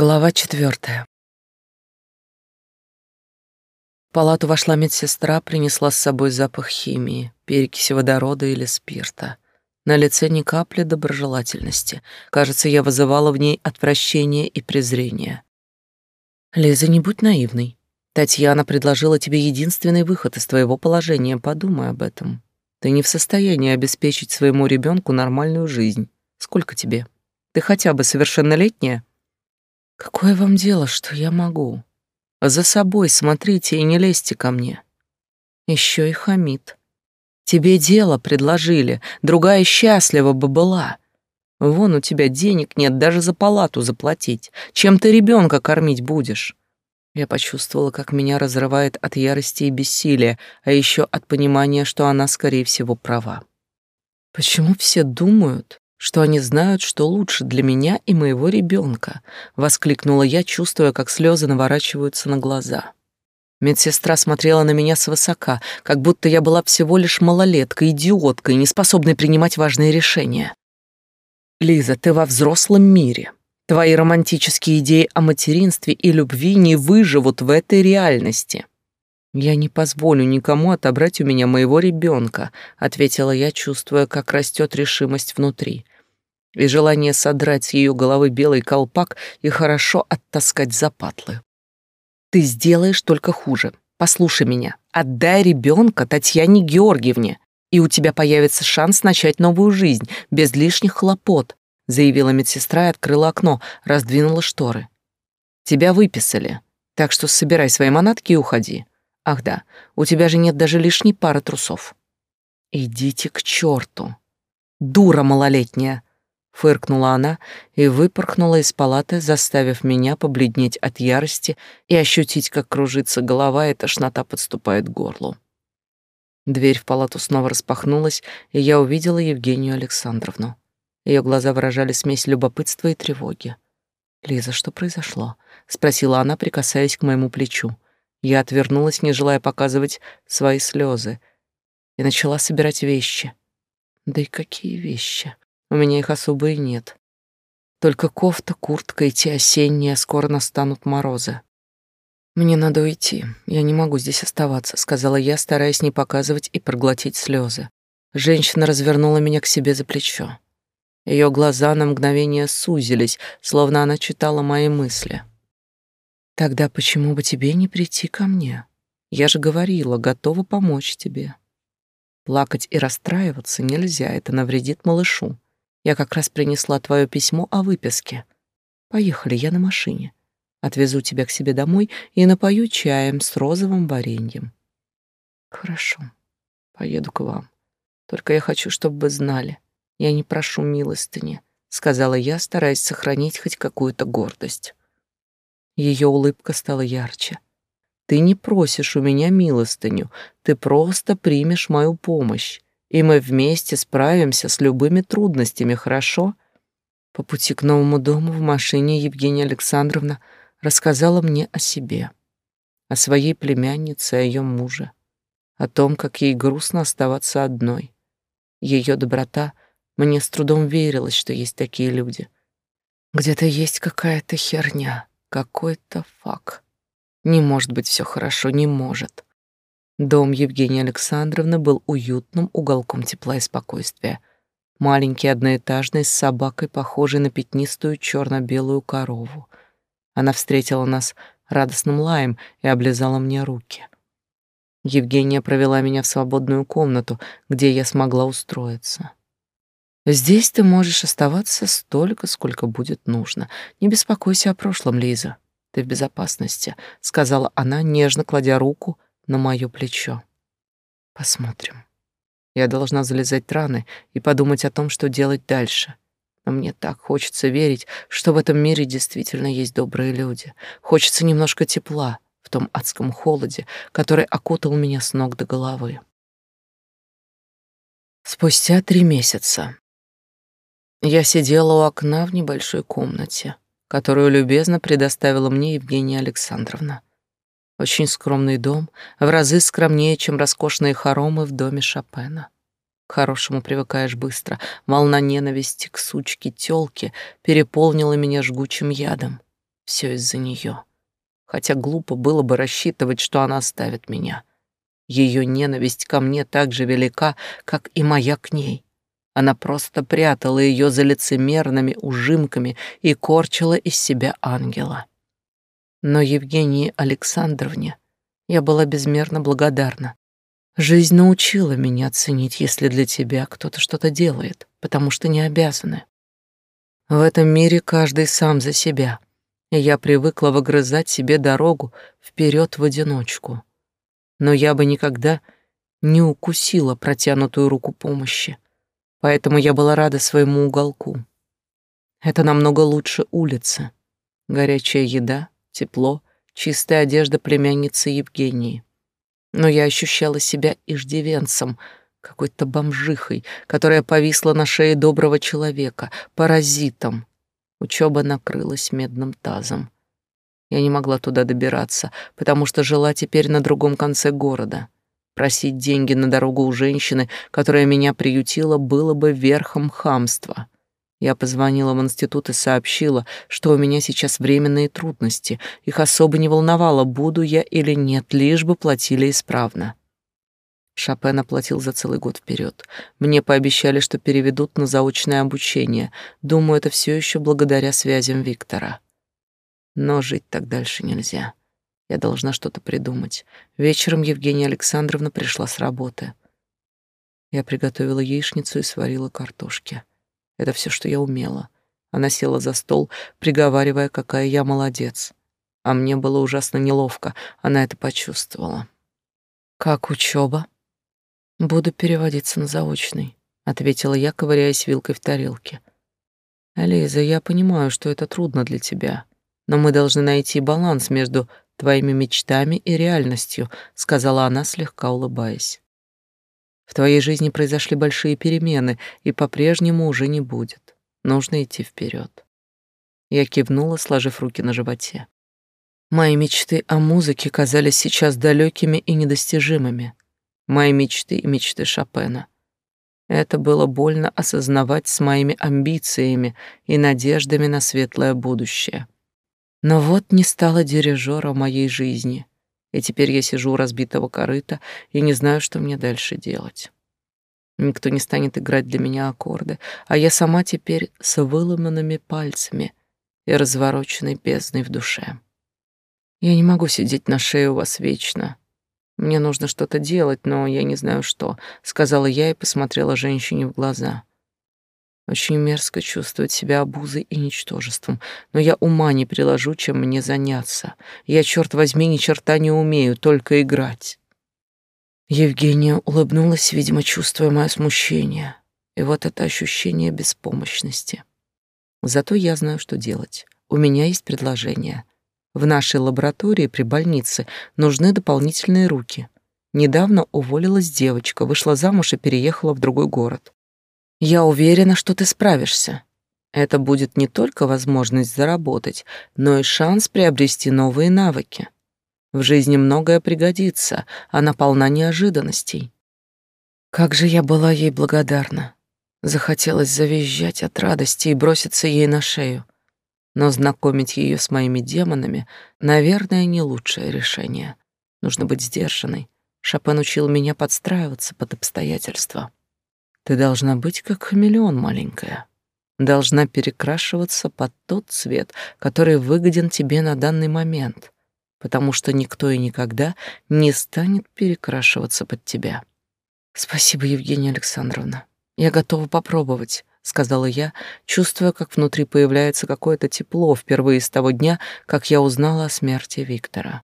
Глава четвертая. В палату вошла медсестра, принесла с собой запах химии, перекиси водорода или спирта. На лице ни капли доброжелательности. Кажется, я вызывала в ней отвращение и презрение. «Лиза, не будь наивной. Татьяна предложила тебе единственный выход из твоего положения. Подумай об этом. Ты не в состоянии обеспечить своему ребенку нормальную жизнь. Сколько тебе? Ты хотя бы совершеннолетняя?» Какое вам дело, что я могу? За собой смотрите и не лезьте ко мне. Еще и хамит. Тебе дело предложили, другая счастлива бы была. Вон у тебя денег нет даже за палату заплатить. Чем ты ребенка кормить будешь? Я почувствовала, как меня разрывает от ярости и бессилия, а еще от понимания, что она, скорее всего, права. Почему все думают, что они знают, что лучше для меня и моего ребенка, воскликнула я, чувствуя, как слезы наворачиваются на глаза. Медсестра смотрела на меня свысока, как будто я была всего лишь малолеткой, идиоткой, неспособной принимать важные решения. Лиза, ты во взрослом мире. Твои романтические идеи о материнстве и любви не выживут в этой реальности. Я не позволю никому отобрать у меня моего ребенка, ответила я, чувствуя, как растет решимость внутри и желание содрать с ее головы белый колпак и хорошо оттаскать за патлы. Ты сделаешь только хуже. Послушай меня. Отдай ребенка Татьяне Георгиевне, и у тебя появится шанс начать новую жизнь без лишних хлопот, заявила медсестра и открыла окно, раздвинула шторы. Тебя выписали, так что собирай свои манатки и уходи. Ах да, у тебя же нет даже лишней пары трусов. Идите к черту. Дура малолетняя, фыркнула она и выпорхнула из палаты, заставив меня побледнеть от ярости и ощутить, как кружится голова и тошнота подступает к горлу. Дверь в палату снова распахнулась, и я увидела Евгению Александровну. Ее глаза выражали смесь любопытства и тревоги. «Лиза, что произошло?» — спросила она, прикасаясь к моему плечу. Я отвернулась, не желая показывать свои слезы, и начала собирать вещи. Да и какие вещи? У меня их особо и нет. Только кофта, куртка и те осенние, скоро настанут морозы. Мне надо уйти. Я не могу здесь оставаться, сказала я, стараясь не показывать и проглотить слезы. Женщина развернула меня к себе за плечо. Ее глаза на мгновение сузились, словно она читала мои мысли. Тогда почему бы тебе не прийти ко мне? Я же говорила, готова помочь тебе. Плакать и расстраиваться нельзя, это навредит малышу. Я как раз принесла твое письмо о выписке. Поехали, я на машине. Отвезу тебя к себе домой и напою чаем с розовым вареньем. Хорошо, поеду к вам. Только я хочу, чтобы вы знали, я не прошу милостыни, сказала я, стараясь сохранить хоть какую-то гордость. Ее улыбка стала ярче. Ты не просишь у меня милостыню, ты просто примешь мою помощь и мы вместе справимся с любыми трудностями, хорошо? По пути к новому дому в машине Евгения Александровна рассказала мне о себе, о своей племяннице, о ее муже, о том, как ей грустно оставаться одной. Ее доброта мне с трудом верилось, что есть такие люди. Где-то есть какая-то херня, какой-то фак. Не может быть все хорошо, не может. Дом Евгении Александровны был уютным уголком тепла и спокойствия. Маленький одноэтажный с собакой, похожей на пятнистую черно-белую корову. Она встретила нас радостным лаем и облизала мне руки. Евгения провела меня в свободную комнату, где я смогла устроиться. Здесь ты можешь оставаться столько, сколько будет нужно. Не беспокойся о прошлом, Лиза. Ты в безопасности, сказала она, нежно кладя руку на моё плечо. Посмотрим. Я должна залезать раны и подумать о том, что делать дальше. Но мне так хочется верить, что в этом мире действительно есть добрые люди. Хочется немножко тепла в том адском холоде, который окутал меня с ног до головы. Спустя три месяца я сидела у окна в небольшой комнате, которую любезно предоставила мне Евгения Александровна. Очень скромный дом, в разы скромнее, чем роскошные хоромы в доме Шопена. К хорошему привыкаешь быстро. Волна ненависти к сучке тёлке переполнила меня жгучим ядом. Все из-за нее. Хотя глупо было бы рассчитывать, что она оставит меня. Ее ненависть ко мне так же велика, как и моя к ней. Она просто прятала ее за лицемерными ужимками и корчила из себя ангела. Но Евгении Александровне я была безмерно благодарна. Жизнь научила меня ценить, если для тебя кто-то что-то делает, потому что не обязаны. В этом мире каждый сам за себя, и я привыкла выгрызать себе дорогу вперед в одиночку. Но я бы никогда не укусила протянутую руку помощи, поэтому я была рада своему уголку. Это намного лучше улицы. Горячая еда, тепло, чистая одежда племянницы Евгении. Но я ощущала себя иждивенцем, какой-то бомжихой, которая повисла на шее доброго человека, паразитом. Учеба накрылась медным тазом. Я не могла туда добираться, потому что жила теперь на другом конце города. Просить деньги на дорогу у женщины, которая меня приютила, было бы верхом хамства. Я позвонила в институт и сообщила, что у меня сейчас временные трудности. Их особо не волновало, буду я или нет, лишь бы платили исправно. Шопен оплатил за целый год вперед. Мне пообещали, что переведут на заочное обучение. Думаю, это все еще благодаря связям Виктора. Но жить так дальше нельзя. Я должна что-то придумать. Вечером Евгения Александровна пришла с работы. Я приготовила яичницу и сварила картошки. Это все, что я умела. Она села за стол, приговаривая, какая я молодец. А мне было ужасно неловко, она это почувствовала. «Как учеба?» «Буду переводиться на заочный», — ответила я, ковыряясь вилкой в тарелке. «Лиза, я понимаю, что это трудно для тебя, но мы должны найти баланс между твоими мечтами и реальностью», — сказала она, слегка улыбаясь. «В твоей жизни произошли большие перемены, и по-прежнему уже не будет. Нужно идти вперед. Я кивнула, сложив руки на животе. Мои мечты о музыке казались сейчас далекими и недостижимыми. Мои мечты и мечты Шопена. Это было больно осознавать с моими амбициями и надеждами на светлое будущее. Но вот не стало дирижера моей жизни, и теперь я сижу у разбитого корыта и не знаю, что мне дальше делать. Никто не станет играть для меня аккорды, а я сама теперь с выломанными пальцами и развороченной бездной в душе. Я не могу сидеть на шее у вас вечно. Мне нужно что-то делать, но я не знаю что, сказала я и посмотрела женщине в глаза. Очень мерзко чувствовать себя обузой и ничтожеством, но я ума не приложу, чем мне заняться. Я, черт возьми, ни черта не умею, только играть. Евгения улыбнулась, видимо, чувствуя мое смущение, и вот это ощущение беспомощности. Зато я знаю, что делать. У меня есть предложение. В нашей лаборатории при больнице нужны дополнительные руки. Недавно уволилась девочка, вышла замуж и переехала в другой город. Я уверена, что ты справишься. Это будет не только возможность заработать, но и шанс приобрести новые навыки. В жизни многое пригодится, она полна неожиданностей. Как же я была ей благодарна. Захотелось завизжать от радости и броситься ей на шею. Но знакомить ее с моими демонами, наверное, не лучшее решение. Нужно быть сдержанной. Шопен учил меня подстраиваться под обстоятельства. Ты должна быть как хамелеон, маленькая. Должна перекрашиваться под тот цвет, который выгоден тебе на данный момент, потому что никто и никогда не станет перекрашиваться под тебя. Спасибо, Евгения Александровна. Я готова попробовать, сказала я, чувствуя, как внутри появляется какое-то тепло впервые с того дня, как я узнала о смерти Виктора.